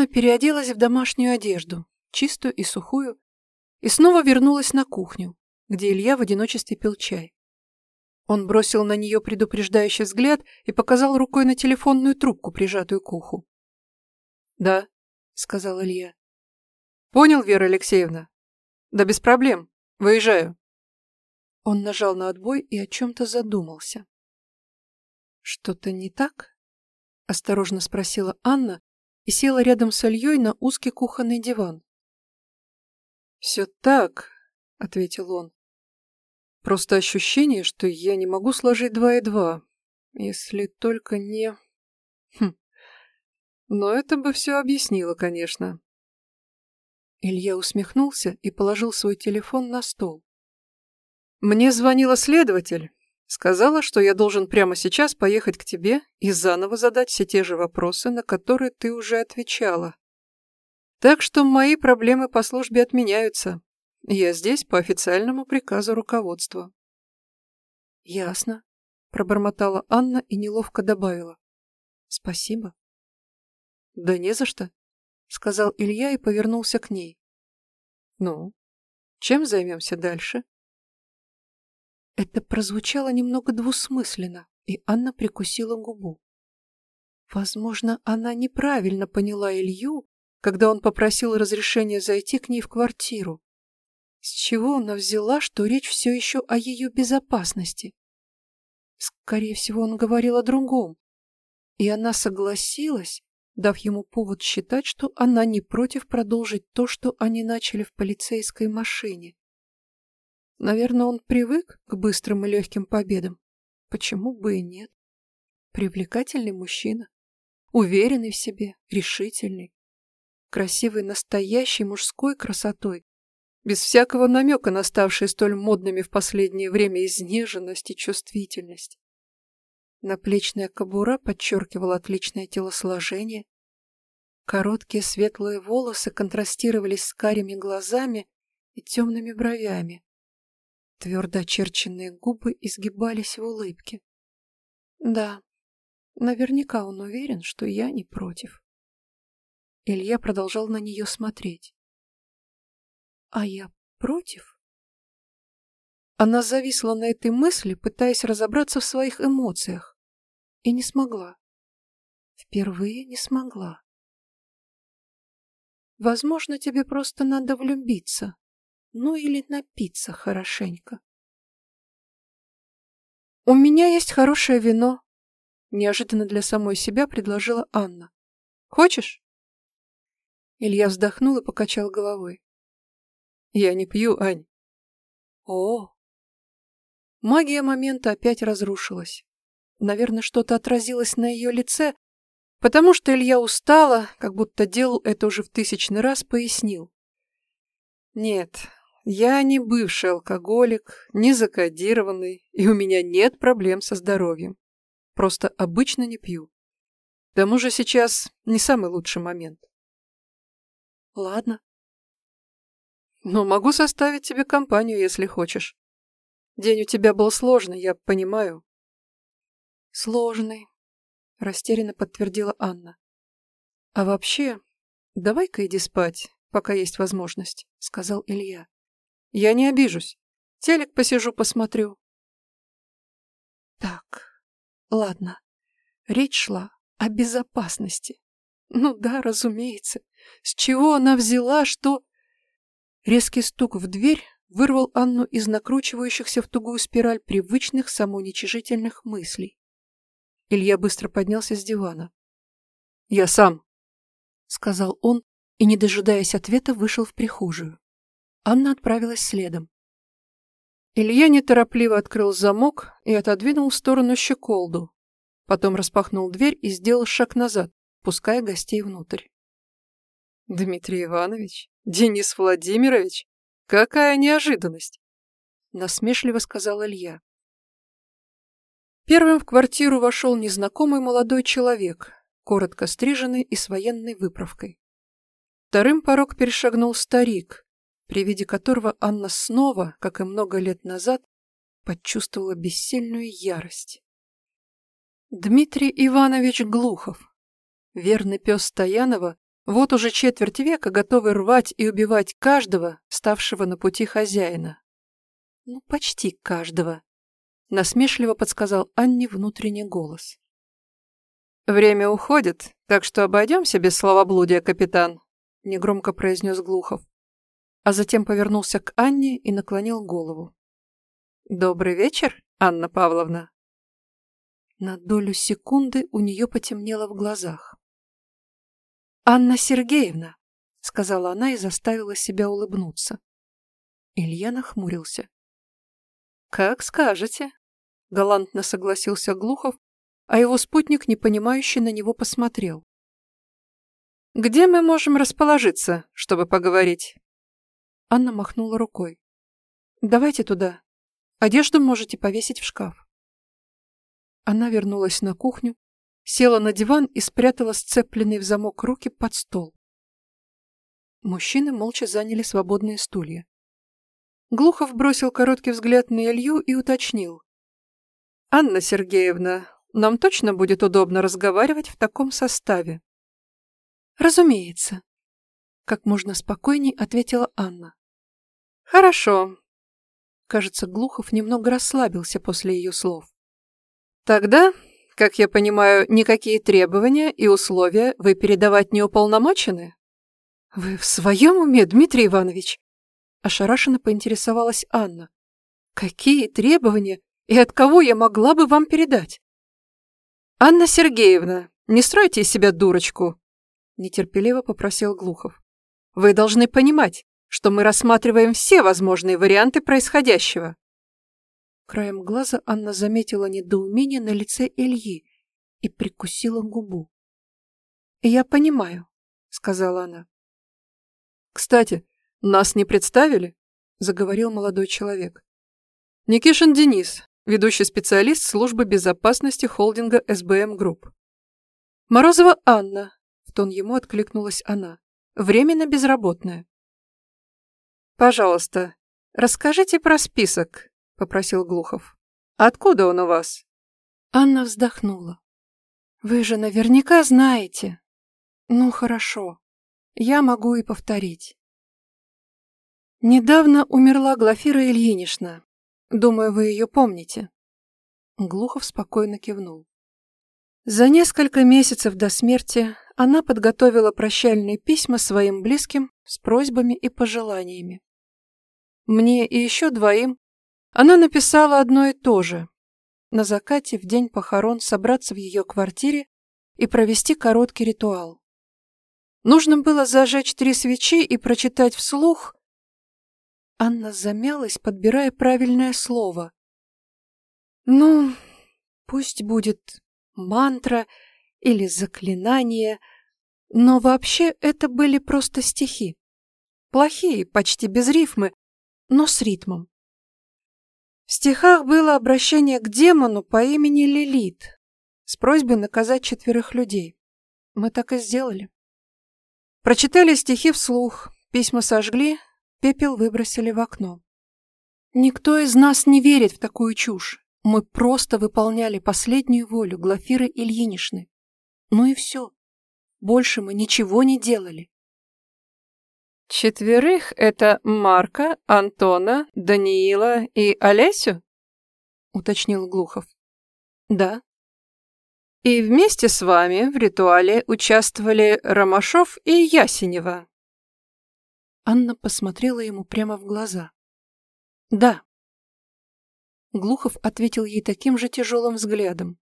Анна переоделась в домашнюю одежду, чистую и сухую, и снова вернулась на кухню, где Илья в одиночестве пил чай. Он бросил на нее предупреждающий взгляд и показал рукой на телефонную трубку, прижатую к уху. «Да», — сказал Илья. «Понял, Вера Алексеевна? Да без проблем. Выезжаю». Он нажал на отбой и о чем-то задумался. «Что-то не так?» — осторожно спросила Анна и села рядом с Ильей на узкий кухонный диван. «Все так», — ответил он. «Просто ощущение, что я не могу сложить два и два, если только не...» хм. Но это бы все объяснило, конечно. Илья усмехнулся и положил свой телефон на стол. «Мне звонила следователь. Сказала, что я должен прямо сейчас поехать к тебе и заново задать все те же вопросы, на которые ты уже отвечала. Так что мои проблемы по службе отменяются. Я здесь по официальному приказу руководства». «Ясно», — пробормотала Анна и неловко добавила. «Спасибо». «Да не за что», — сказал Илья и повернулся к ней. «Ну, чем займемся дальше?» Это прозвучало немного двусмысленно, и Анна прикусила губу. Возможно, она неправильно поняла Илью, когда он попросил разрешения зайти к ней в квартиру. С чего она взяла, что речь все еще о ее безопасности? Скорее всего, он говорил о другом. И она согласилась, дав ему повод считать, что она не против продолжить то, что они начали в полицейской машине. Наверное, он привык к быстрым и легким победам. Почему бы и нет? Привлекательный мужчина, уверенный в себе, решительный, красивый настоящей мужской красотой, без всякого намека на ставшие столь модными в последнее время изнеженность и чувствительность. Наплечная кобура подчеркивала отличное телосложение. Короткие светлые волосы контрастировались с карими глазами и темными бровями. Твердо очерченные губы изгибались в улыбке. Да, наверняка он уверен, что я не против. Илья продолжал на нее смотреть. А я против? Она зависла на этой мысли, пытаясь разобраться в своих эмоциях. И не смогла. Впервые не смогла. Возможно, тебе просто надо влюбиться. Ну или напиться хорошенько. «У меня есть хорошее вино», — неожиданно для самой себя предложила Анна. «Хочешь?» Илья вздохнул и покачал головой. «Я не пью, Ань». «О, Магия момента опять разрушилась. Наверное, что-то отразилось на ее лице, потому что Илья устала, как будто делал это уже в тысячный раз, пояснил. «Нет, я не бывший алкоголик, не закодированный, и у меня нет проблем со здоровьем. Просто обычно не пью. К тому же сейчас не самый лучший момент». «Ладно. Но могу составить тебе компанию, если хочешь». День у тебя был сложный, я понимаю. Сложный, растерянно подтвердила Анна. А вообще, давай-ка иди спать, пока есть возможность, сказал Илья. Я не обижусь. Телек посижу, посмотрю. Так, ладно. Речь шла о безопасности. Ну да, разумеется. С чего она взяла, что... Резкий стук в дверь вырвал Анну из накручивающихся в тугую спираль привычных самоуничижительных мыслей. Илья быстро поднялся с дивана. «Я сам», — сказал он, и, не дожидаясь ответа, вышел в прихожую. Анна отправилась следом. Илья неторопливо открыл замок и отодвинул в сторону щеколду, потом распахнул дверь и сделал шаг назад, пуская гостей внутрь. «Дмитрий Иванович? Денис Владимирович?» «Какая неожиданность!» — насмешливо сказал Илья. Первым в квартиру вошел незнакомый молодой человек, коротко стриженный и с военной выправкой. Вторым порог перешагнул старик, при виде которого Анна снова, как и много лет назад, почувствовала бессильную ярость. Дмитрий Иванович Глухов, верный пес Стоянова, Вот уже четверть века готовы рвать и убивать каждого, ставшего на пути хозяина. Ну, почти каждого, насмешливо подсказал Анне внутренний голос. «Время уходит, так что обойдемся без словоблудия, капитан», — негромко произнес Глухов. А затем повернулся к Анне и наклонил голову. «Добрый вечер, Анна Павловна». На долю секунды у нее потемнело в глазах. «Анна Сергеевна», — сказала она и заставила себя улыбнуться. Илья нахмурился. «Как скажете», — галантно согласился Глухов, а его спутник, непонимающе, на него посмотрел. «Где мы можем расположиться, чтобы поговорить?» Анна махнула рукой. «Давайте туда. Одежду можете повесить в шкаф». Она вернулась на кухню, села на диван и спрятала сцепленные в замок руки под стол. Мужчины молча заняли свободные стулья. Глухов бросил короткий взгляд на Илью и уточнил. «Анна Сергеевна, нам точно будет удобно разговаривать в таком составе?» «Разумеется», — как можно спокойней ответила Анна. «Хорошо». Кажется, Глухов немного расслабился после ее слов. «Тогда, как я понимаю, никакие требования и условия вы передавать не уполномочены?» «Вы в своем уме, Дмитрий Иванович?» Ошарашенно поинтересовалась Анна. «Какие требования и от кого я могла бы вам передать?» «Анна Сергеевна, не стройте из себя дурочку!» Нетерпеливо попросил Глухов. «Вы должны понимать, что мы рассматриваем все возможные варианты происходящего». Краем глаза Анна заметила недоумение на лице Ильи и прикусила губу. «Я понимаю», — сказала она. «Кстати, «Нас не представили?» – заговорил молодой человек. Никишин Денис, ведущий специалист службы безопасности холдинга СБМ Group. Морозова Анна, в тон ему откликнулась она, временно безработная. «Пожалуйста, расскажите про список», – попросил Глухов. «Откуда он у вас?» Анна вздохнула. «Вы же наверняка знаете». «Ну, хорошо. Я могу и повторить. Недавно умерла Глафира Ильинична. Думаю, вы ее помните. Глухов спокойно кивнул. За несколько месяцев до смерти она подготовила прощальные письма своим близким с просьбами и пожеланиями. Мне и еще двоим она написала одно и то же. На закате в день похорон собраться в ее квартире и провести короткий ритуал. Нужно было зажечь три свечи и прочитать вслух Анна замялась, подбирая правильное слово. Ну, пусть будет мантра или заклинание, но вообще это были просто стихи. Плохие, почти без рифмы, но с ритмом. В стихах было обращение к демону по имени Лилит с просьбой наказать четверых людей. Мы так и сделали. Прочитали стихи вслух, письма сожгли, Пепел выбросили в окно. Никто из нас не верит в такую чушь. Мы просто выполняли последнюю волю Глафиры Ильиничны. Ну и все. Больше мы ничего не делали. «Четверых — это Марка, Антона, Даниила и Олесю?» — уточнил Глухов. «Да». «И вместе с вами в ритуале участвовали Ромашов и Ясенева?» Анна посмотрела ему прямо в глаза. «Да». Глухов ответил ей таким же тяжелым взглядом.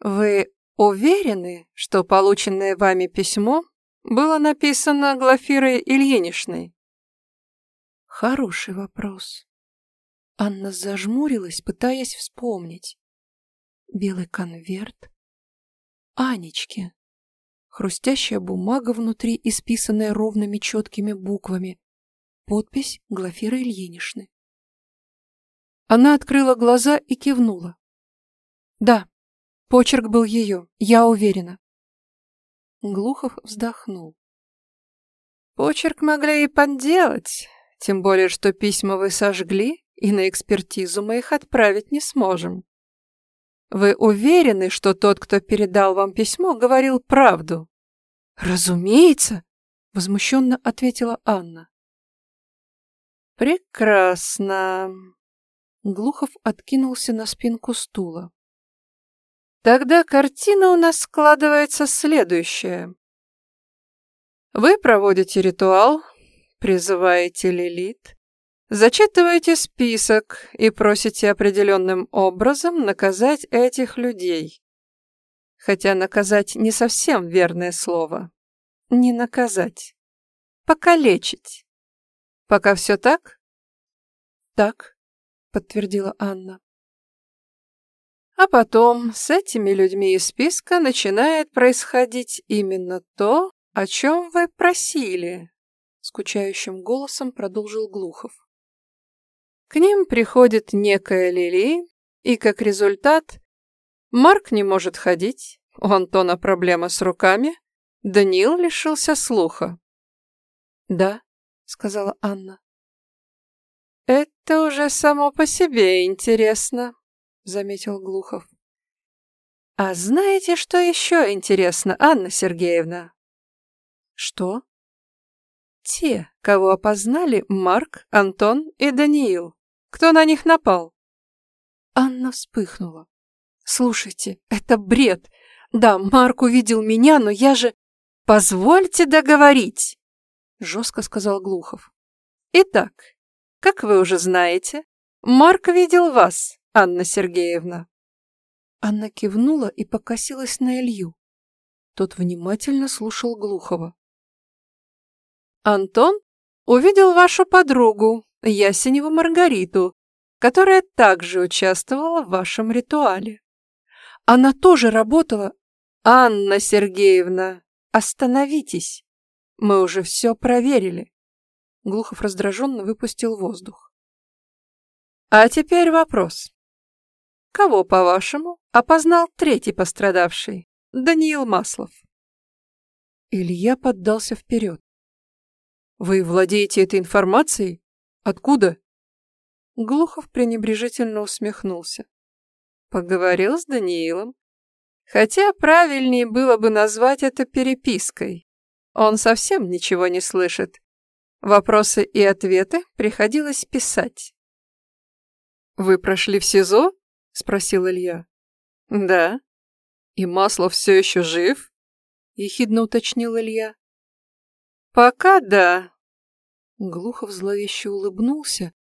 «Вы уверены, что полученное вами письмо было написано Глафирой Ильиничной?» «Хороший вопрос». Анна зажмурилась, пытаясь вспомнить. Белый конверт. Анечке. Хрустящая бумага внутри, исписанная ровными четкими буквами. Подпись Глафиры Ильиничны. Она открыла глаза и кивнула. Да, почерк был ее, я уверена. Глухов вздохнул. Почерк могли и подделать, тем более, что письма вы сожгли, и на экспертизу мы их отправить не сможем. Вы уверены, что тот, кто передал вам письмо, говорил правду? «Разумеется!» — возмущенно ответила Анна. «Прекрасно!» Глухов откинулся на спинку стула. «Тогда картина у нас складывается следующая. Вы проводите ритуал, призываете Лилит, зачитываете список и просите определенным образом наказать этих людей. Хотя наказать не совсем верное слово. Не наказать. Покалечить. Пока все так? Так, подтвердила Анна. А потом с этими людьми из списка начинает происходить именно то, о чем вы просили, скучающим голосом продолжил Глухов. К ним приходит некая Лили, и как результат Марк не может ходить, у Антона проблема с руками, Даниил лишился слуха. Да, сказала Анна. «Это уже само по себе интересно», — заметил Глухов. «А знаете, что еще интересно, Анна Сергеевна?» «Что?» «Те, кого опознали Марк, Антон и Даниил. Кто на них напал?» Анна вспыхнула. «Слушайте, это бред. Да, Марк увидел меня, но я же...» «Позвольте договорить!» — жестко сказал Глухов. «Итак, как вы уже знаете, Марк видел вас, Анна Сергеевна». Анна кивнула и покосилась на Илью. Тот внимательно слушал Глухова. «Антон увидел вашу подругу, Ясеневу Маргариту, которая также участвовала в вашем ритуале. Она тоже работала... Анна Сергеевна, остановитесь!» Мы уже все проверили. Глухов раздраженно выпустил воздух. А теперь вопрос. Кого, по-вашему, опознал третий пострадавший? Даниил Маслов. Илья поддался вперед. Вы владеете этой информацией? Откуда? Глухов пренебрежительно усмехнулся. Поговорил с Даниилом. Хотя правильнее было бы назвать это перепиской. Он совсем ничего не слышит. Вопросы и ответы приходилось писать. «Вы прошли в СИЗО?» — спросил Илья. «Да». «И Маслов все еще жив?» — ехидно уточнил Илья. «Пока да». Глухов зловеще улыбнулся,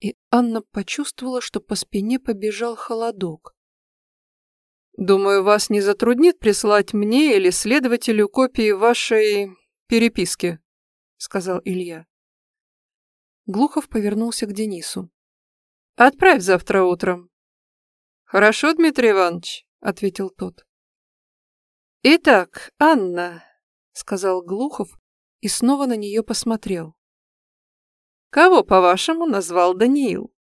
и Анна почувствовала, что по спине побежал холодок. Думаю, вас не затруднит прислать мне или следователю копии вашей переписки, сказал Илья. Глухов повернулся к Денису. Отправь завтра утром. Хорошо, Дмитрий Иванович, ответил тот. Итак, Анна, сказал Глухов и снова на нее посмотрел. Кого, по-вашему, назвал Даниил?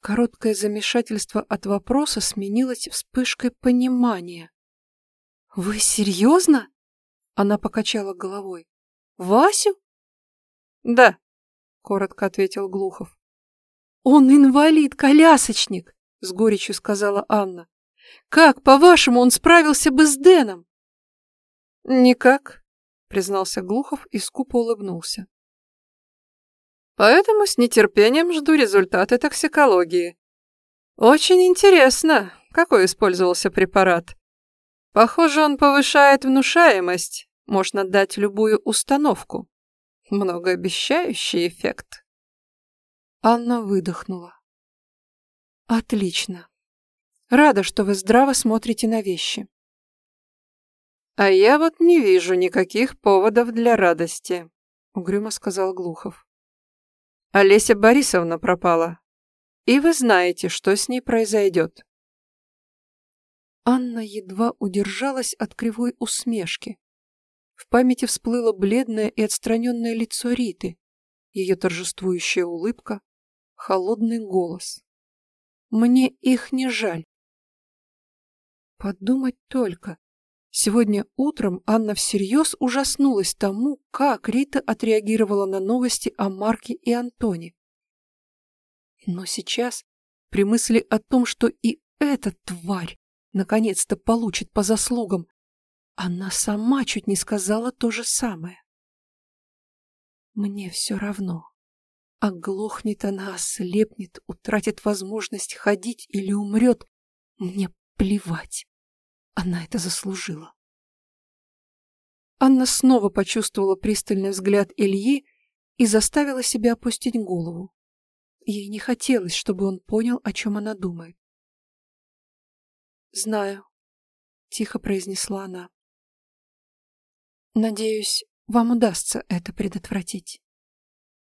Короткое замешательство от вопроса сменилось вспышкой понимания. «Вы серьезно?» Она покачала головой. «Васю?» «Да», — коротко ответил Глухов. «Он инвалид-колясочник», — с горечью сказала Анна. «Как, по-вашему, он справился бы с Дэном?» «Никак», — признался Глухов и скупо улыбнулся. Поэтому с нетерпением жду результаты токсикологии. Очень интересно, какой использовался препарат. Похоже, он повышает внушаемость. Можно дать любую установку. Многообещающий эффект. Анна выдохнула. Отлично. Рада, что вы здраво смотрите на вещи. А я вот не вижу никаких поводов для радости, угрюмо сказал Глухов. Олеся Борисовна пропала. И вы знаете, что с ней произойдет. Анна едва удержалась от кривой усмешки. В памяти всплыло бледное и отстраненное лицо Риты, ее торжествующая улыбка, холодный голос. «Мне их не жаль». Подумать только, Сегодня утром Анна всерьез ужаснулась тому, как Рита отреагировала на новости о Марке и Антоне. Но сейчас, при мысли о том, что и эта тварь наконец-то получит по заслугам, Она сама чуть не сказала то же самое. Мне все равно. Оглохнет она, ослепнет, утратит возможность ходить или умрет. Мне плевать. Она это заслужила. Анна снова почувствовала пристальный взгляд Ильи и заставила себя опустить голову. Ей не хотелось, чтобы он понял, о чем она думает. «Знаю», — тихо произнесла она. «Надеюсь, вам удастся это предотвратить».